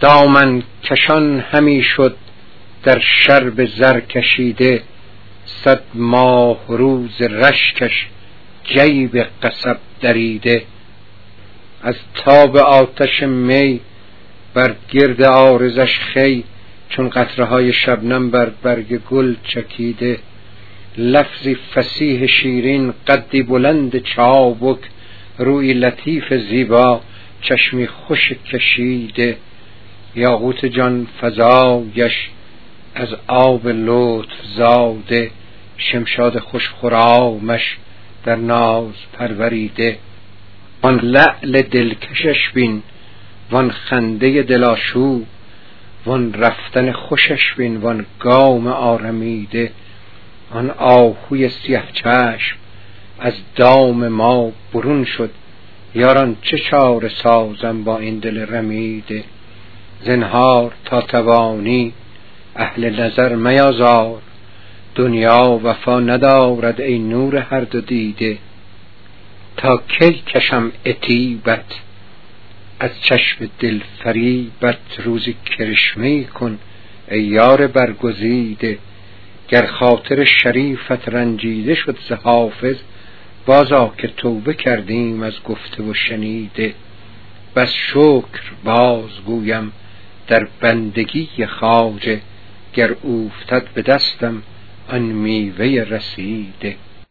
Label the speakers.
Speaker 1: دامن کشان همی شد در شرب زر کشیده. صد ماه روز رشکش جیب قصب دریده. از تاب آتش می بر گرد آرزش خی چون قطره های شبنم بر برگ گل چکیده. لفظی فسیح شیرین قدی بلند چابک روی لطیف زیبا چشمی خوش کشیده. یاقوت جان فزایش از آب لطف زاده شمشاد خوش خرامش در ناز پروریده. آن لعل دلکشش بین وان خنده دلاشوب وان رفتن خوشش بین وان گام آرمیده. آن آهوی سیه چشم از دام ما برون شد. یاران چه چاره سازم با این دل رمیده؟ زنهار تا توانی اهل نظر میازار. دنیا وفا ندارد ای نور هر دو دیده. تا کی کشم اتیبت از چشم دل فریبت روزی کرشمه کن ای یار برگزیده. گر خاطر شریفت رنجیده شد ز حافظ بازا که توبه کردیم از گفته و شنیده. بس شکر باز گویم در بندگی خواجه گر اوفتد به دستم آن میوه رسیده.